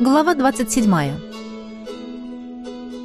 Глава 27.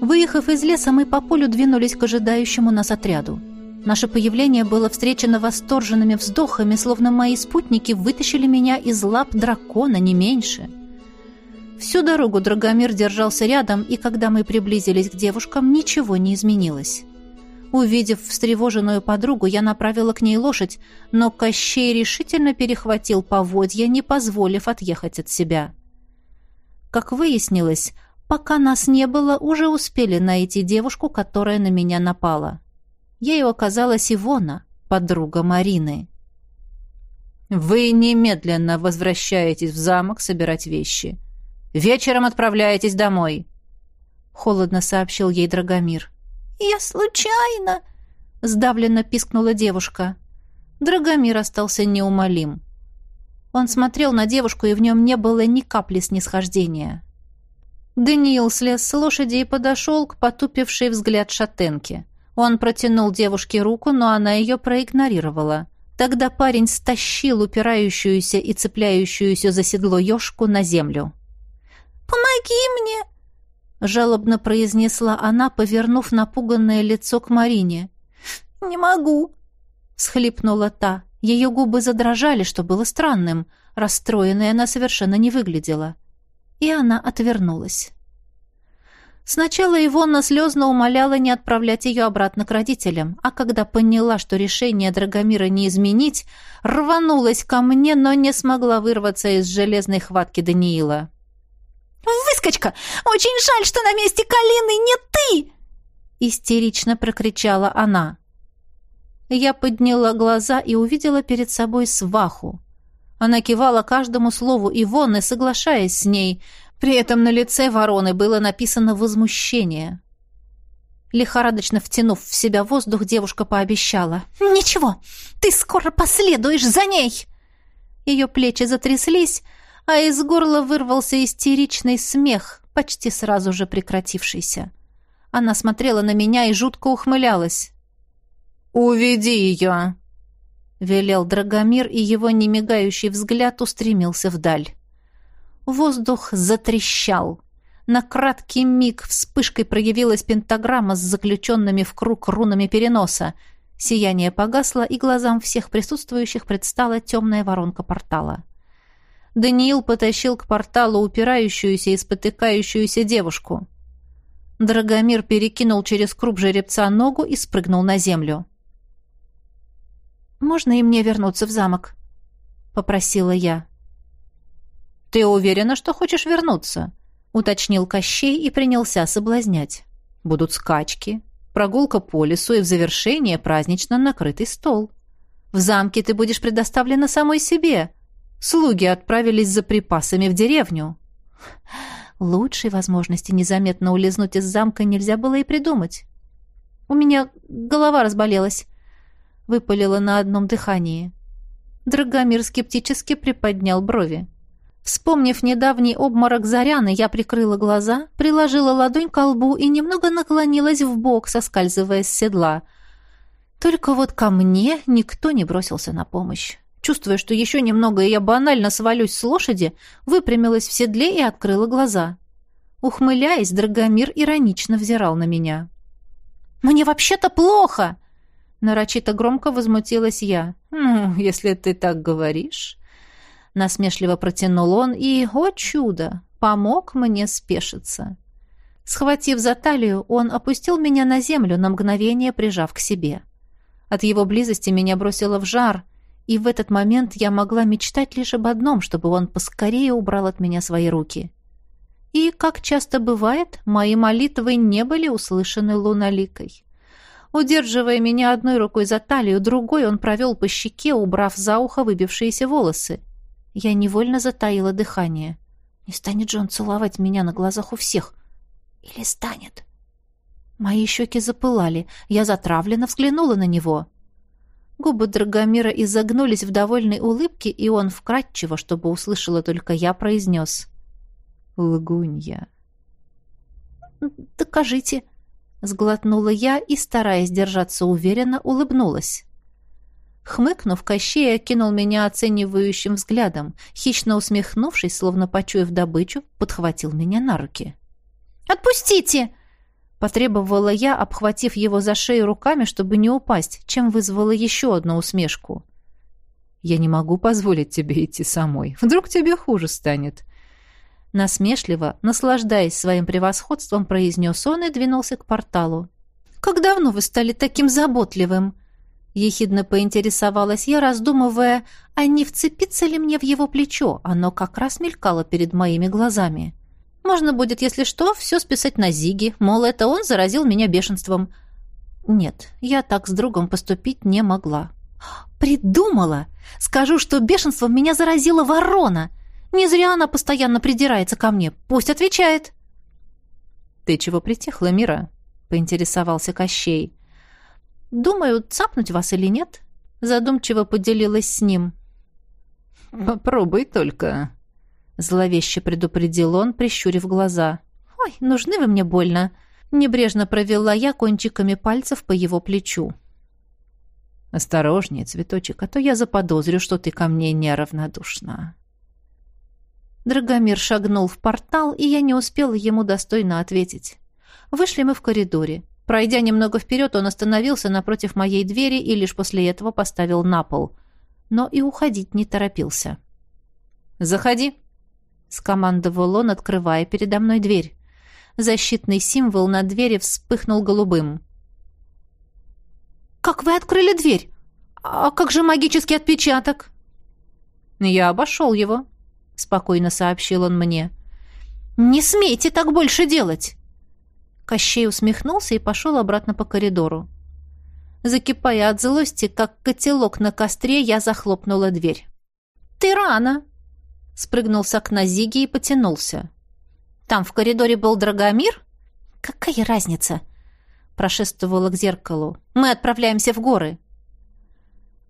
Выехав из леса, мы по полю двинулись к ожидающему нас отряду. Наше появление было встречено восторженными вздохами, словно мои спутники вытащили меня из лап дракона, не меньше. Всю дорогу Драгомир держался рядом, и когда мы приблизились к девушкам, ничего не изменилось. Увидев встревоженную подругу, я направила к ней лошадь, но Кощей решительно перехватил поводья, не позволив отъехать от себя. — как выяснилось, пока нас не было, уже успели найти девушку, которая на меня напала. Ею оказалась Ивона, подруга Марины. «Вы немедленно возвращаетесь в замок собирать вещи. Вечером отправляетесь домой», — холодно сообщил ей Драгомир. «Я случайно...» — сдавленно пискнула девушка. Драгомир остался неумолим. Он смотрел на девушку, и в нем не было ни капли снисхождения. Даниил слез с лошади и подошел к потупившей взгляд шатенке. Он протянул девушке руку, но она ее проигнорировала. Тогда парень стащил упирающуюся и цепляющуюся за седло ежку на землю. «Помоги мне!» — жалобно произнесла она, повернув напуганное лицо к Марине. «Не могу!» — схлипнула та. Ее губы задрожали, что было странным. Расстроенной она совершенно не выглядела. И она отвернулась. Сначала Ивонна слезно умоляла не отправлять ее обратно к родителям, а когда поняла, что решение Драгомира не изменить, рванулась ко мне, но не смогла вырваться из железной хватки Даниила. «Выскочка! Очень жаль, что на месте Калины не ты!» Истерично прокричала она. Я подняла глаза и увидела перед собой сваху. Она кивала каждому слову Ивонны, соглашаясь с ней. При этом на лице вороны было написано возмущение. Лихорадочно втянув в себя воздух, девушка пообещала. «Ничего, ты скоро последуешь за ней!» Ее плечи затряслись, а из горла вырвался истеричный смех, почти сразу же прекратившийся. Она смотрела на меня и жутко ухмылялась. «Уведи ее!» — велел Драгомир, и его немигающий взгляд устремился вдаль. Воздух затрещал. На краткий миг вспышкой проявилась пентаграмма с заключенными в круг рунами переноса. Сияние погасло, и глазам всех присутствующих предстала темная воронка портала. Даниил потащил к порталу упирающуюся и спотыкающуюся девушку. Драгомир перекинул через круп жеребца ногу и спрыгнул на землю. «Можно и мне вернуться в замок?» — попросила я. «Ты уверена, что хочешь вернуться?» — уточнил Кощей и принялся соблазнять. «Будут скачки, прогулка по лесу и в завершение празднично накрытый стол. В замке ты будешь предоставлена самой себе. Слуги отправились за припасами в деревню». Лучшей возможности незаметно улизнуть из замка нельзя было и придумать. У меня голова разболелась выпалила на одном дыхании. Драгомир скептически приподнял брови. Вспомнив недавний обморок Заряны, я прикрыла глаза, приложила ладонь к лбу и немного наклонилась в бок, соскальзывая с седла. Только вот ко мне никто не бросился на помощь. Чувствуя, что еще немного, и я банально свалюсь с лошади, выпрямилась в седле и открыла глаза. Ухмыляясь, Драгомир иронично взирал на меня. «Мне вообще-то плохо!» Нарочито громко возмутилась я. «Ну, если ты так говоришь...» Насмешливо протянул он и, о чудо, помог мне спешиться. Схватив за талию, он опустил меня на землю, на мгновение прижав к себе. От его близости меня бросило в жар, и в этот момент я могла мечтать лишь об одном, чтобы он поскорее убрал от меня свои руки. И, как часто бывает, мои молитвы не были услышаны луналикой. Удерживая меня одной рукой за талию, другой он провел по щеке, убрав за ухо выбившиеся волосы. Я невольно затаила дыхание. Не станет же он целовать меня на глазах у всех? Или станет? Мои щеки запылали. Я затравленно взглянула на него. Губы Драгомира изогнулись в довольной улыбке, и он вкратчиво, чтобы услышала только я, произнес. «Лгунья». «Докажите», Сглотнула я и, стараясь держаться уверенно, улыбнулась. Хмыкнув, Кощей окинул меня оценивающим взглядом, хищно усмехнувшись, словно почуяв добычу, подхватил меня на руки. «Отпустите!» Потребовала я, обхватив его за шею руками, чтобы не упасть, чем вызвала еще одну усмешку. «Я не могу позволить тебе идти самой. Вдруг тебе хуже станет». Насмешливо, наслаждаясь своим превосходством, произнес он и двинулся к порталу. «Как давно вы стали таким заботливым?» Ехидно поинтересовалась я, раздумывая, а не вцепиться ли мне в его плечо. Оно как раз мелькало перед моими глазами. Можно будет, если что, все списать на Зиги, мол, это он заразил меня бешенством. Нет, я так с другом поступить не могла. «Придумала! Скажу, что бешенством меня заразила ворона! Не зря она постоянно придирается ко мне. Пусть отвечает!» «Ты чего притихла, Мира?» — поинтересовался Кощей. Думаю, цапнуть вас или нет?» Задумчиво поделилась с ним. «Попробуй только», — зловеще предупредил он, прищурив глаза. «Ой, нужны вы мне больно!» Небрежно провела я кончиками пальцев по его плечу. «Осторожнее, цветочек, а то я заподозрю, что ты ко мне неравнодушна». Драгомир шагнул в портал, и я не успела ему достойно ответить. Вышли мы в коридоре. Пройдя немного вперед, он остановился напротив моей двери и лишь после этого поставил на пол. Но и уходить не торопился. «Заходи», — скомандовал он, открывая передо мной дверь. Защитный символ на двери вспыхнул голубым. «Как вы открыли дверь? А как же магический отпечаток?» «Я обошел его», — спокойно сообщил он мне. «Не смейте так больше делать!» Кощей усмехнулся и пошел обратно по коридору. Закипая от злости, как котелок на костре, я захлопнула дверь. «Ты рано!» Спрыгнул с окна Зиги и потянулся. «Там в коридоре был Драгомир?» «Какая разница?» Прошествовала к зеркалу. «Мы отправляемся в горы».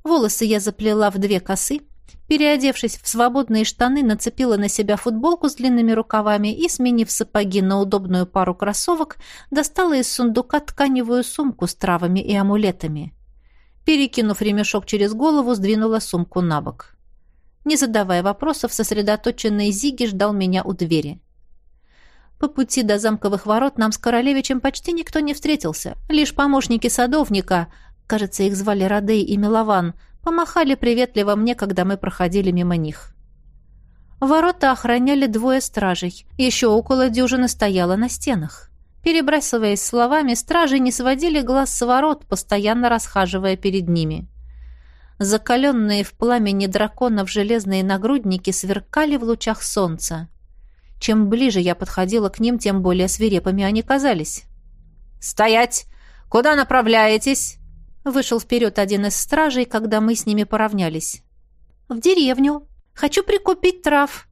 Волосы я заплела в две косы, Переодевшись в свободные штаны, нацепила на себя футболку с длинными рукавами и, сменив сапоги на удобную пару кроссовок, достала из сундука тканевую сумку с травами и амулетами. Перекинув ремешок через голову, сдвинула сумку на бок. Не задавая вопросов, сосредоточенный Зиги ждал меня у двери. По пути до замковых ворот нам с королевичем почти никто не встретился. Лишь помощники садовника, кажется, их звали Радей и Милован, помахали приветливо мне, когда мы проходили мимо них. Ворота охраняли двое стражей. Еще около дюжины стояло на стенах. Перебрасываясь словами, стражи не сводили глаз с ворот, постоянно расхаживая перед ними. Закаленные в пламени драконов железные нагрудники сверкали в лучах солнца. Чем ближе я подходила к ним, тем более свирепыми они казались. «Стоять! Куда направляетесь?» Вышел вперед один из стражей, когда мы с ними поравнялись. «В деревню. Хочу прикупить трав»,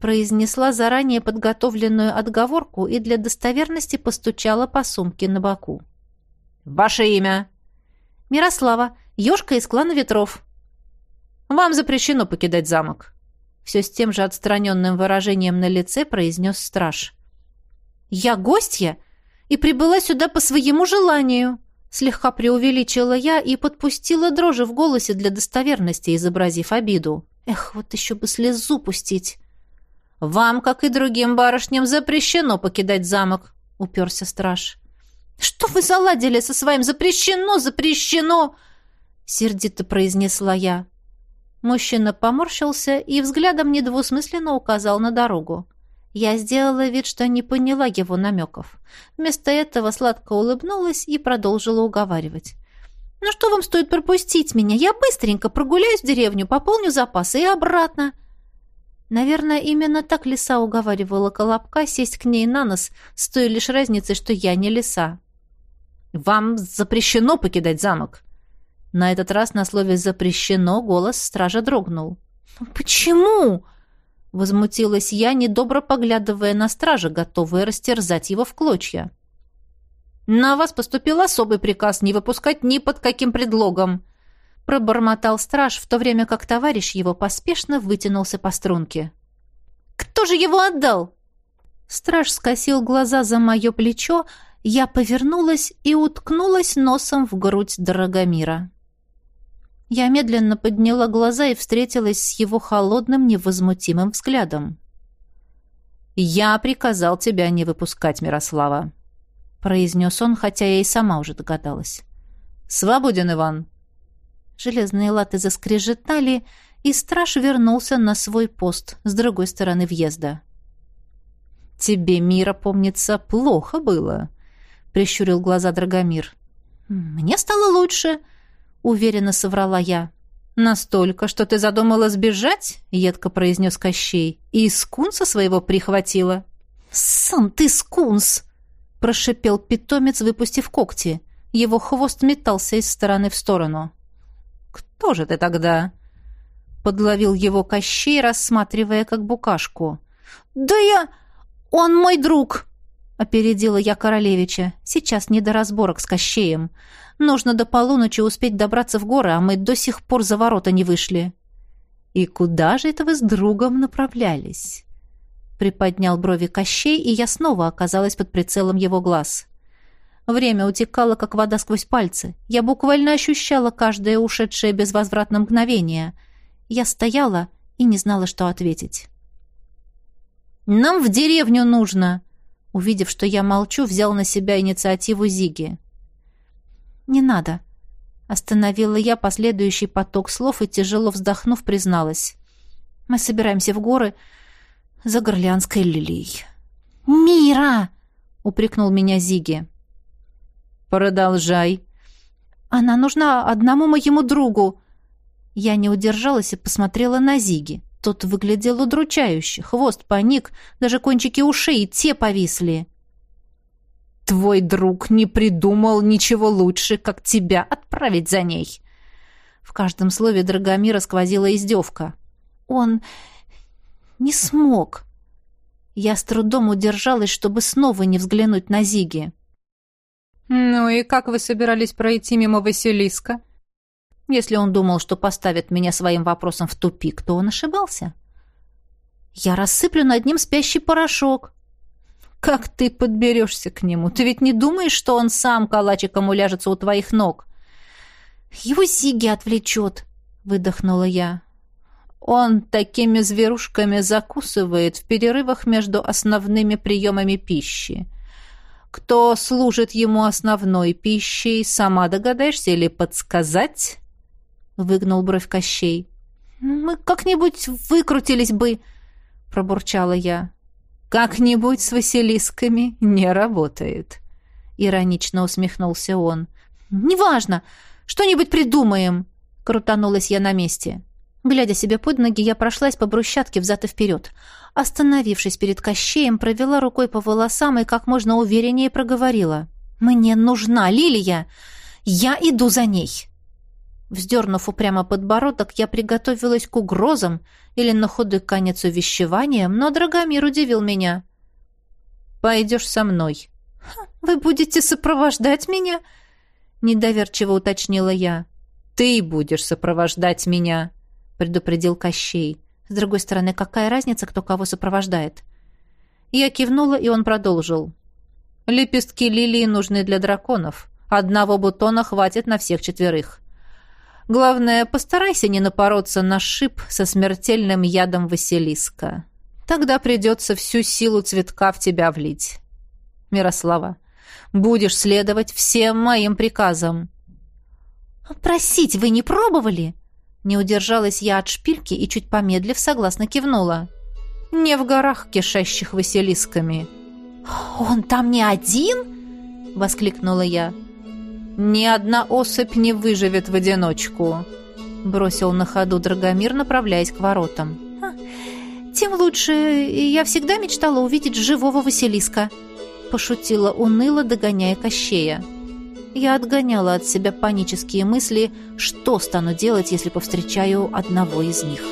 произнесла заранее подготовленную отговорку и для достоверности постучала по сумке на боку. «Ваше имя?» «Мирослава, ёшка из клана ветров». «Вам запрещено покидать замок», все с тем же отстраненным выражением на лице произнес страж. «Я гостья и прибыла сюда по своему желанию», Слегка преувеличила я и подпустила дрожи в голосе для достоверности, изобразив обиду. Эх, вот еще бы слезу пустить. «Вам, как и другим барышням, запрещено покидать замок», — уперся страж. «Что вы заладили со своим «запрещено, запрещено»?» — сердито произнесла я. Мужчина поморщился и взглядом недвусмысленно указал на дорогу. Я сделала вид, что не поняла его намеков. Вместо этого сладко улыбнулась и продолжила уговаривать. «Ну что вам стоит пропустить меня? Я быстренько прогуляюсь в деревню, пополню запасы и обратно». Наверное, именно так лиса уговаривала Колобка сесть к ней на нос, с той лишь разницей, что я не лиса. «Вам запрещено покидать замок!» На этот раз на слове «запрещено» голос стража дрогнул. «Почему?» Возмутилась я, недобро поглядывая на стража, готовая растерзать его в клочья. «На вас поступил особый приказ не выпускать ни под каким предлогом», пробормотал страж, в то время как товарищ его поспешно вытянулся по струнке. «Кто же его отдал?» Страж скосил глаза за мое плечо, я повернулась и уткнулась носом в грудь Драгомира. Я медленно подняла глаза и встретилась с его холодным, невозмутимым взглядом. «Я приказал тебя не выпускать, Мирослава», — произнес он, хотя я и сама уже догадалась. «Свободен, Иван». Железные латы заскрежетали, и страж вернулся на свой пост с другой стороны въезда. «Тебе, Мира, помнится, плохо было», — прищурил глаза Драгомир. «Мне стало лучше», — уверенно соврала я. «Настолько, что ты задумала сбежать?» — едко произнес Кощей. «И скунса своего прихватила». «Сам ты скунс!» — прошипел питомец, выпустив когти. Его хвост метался из стороны в сторону. «Кто же ты тогда?» — подловил его Кощей, рассматривая как букашку. «Да я... Он мой друг!» — опередила я королевича. «Сейчас не до разборок с Кощеем. Нужно до полуночи успеть добраться в горы, а мы до сих пор за ворота не вышли». «И куда же это вы с другом направлялись?» Приподнял брови Кощей, и я снова оказалась под прицелом его глаз. Время утекало, как вода сквозь пальцы. Я буквально ощущала каждое ушедшее безвозвратно мгновение. Я стояла и не знала, что ответить. «Нам в деревню нужно!» Увидев, что я молчу, взял на себя инициативу Зиги. «Не надо». Остановила я последующий поток слов и, тяжело вздохнув, призналась. «Мы собираемся в горы за горлянской лилией». «Мира!» — упрекнул меня Зиги. «Продолжай». «Она нужна одному моему другу». Я не удержалась и посмотрела на Зиги. Тот выглядел удручающе. Хвост поник, даже кончики ушей те повисли твой друг не придумал ничего лучше, как тебя отправить за ней». В каждом слове Драгомира сквозила издевка. «Он не смог». Я с трудом удержалась, чтобы снова не взглянуть на Зиги. «Ну и как вы собирались пройти мимо Василиска?» Если он думал, что поставит меня своим вопросом в тупик, то он ошибался. «Я рассыплю над ним спящий порошок», как ты подберешься к нему? Ты ведь не думаешь, что он сам калачиком уляжется у твоих ног? Его Зиги отвлечет, выдохнула я. Он такими зверушками закусывает в перерывах между основными приемами пищи. Кто служит ему основной пищей, сама догадаешься или подсказать? Выгнул бровь Кощей. Мы как-нибудь выкрутились бы, пробурчала я. «Как-нибудь с Василисками не работает», — иронично усмехнулся он. «Неважно, что-нибудь придумаем», — крутанулась я на месте. Глядя себе под ноги, я прошлась по брусчатке взад и вперед. Остановившись перед Кощеем, провела рукой по волосам и как можно увереннее проговорила. «Мне нужна лилия! Я иду за ней!» Вздернув упрямо подбородок, я приготовилась к угрозам или на худой конец увещеванием, но Драгомир удивил меня. «Пойдешь со мной». «Вы будете сопровождать меня?» — недоверчиво уточнила я. «Ты будешь сопровождать меня», — предупредил Кощей. С другой стороны, какая разница, кто кого сопровождает? Я кивнула, и он продолжил. «Лепестки лилии нужны для драконов. Одного бутона хватит на всех четверых. Главное, постарайся не напороться на шип со смертельным ядом Василиска. Тогда придется всю силу цветка в тебя влить. Мирослава, будешь следовать всем моим приказам. «Просить вы не пробовали?» Не удержалась я от шпильки и, чуть помедлив, согласно кивнула. «Не в горах, кишащих Василисками». «Он там не один?» — воскликнула я. «Ни одна особь не выживет в одиночку», — бросил на ходу Драгомир, направляясь к воротам. «Тем лучше. Я всегда мечтала увидеть живого Василиска», — пошутила уныло, догоняя Кощея. Я отгоняла от себя панические мысли, что стану делать, если повстречаю одного из них.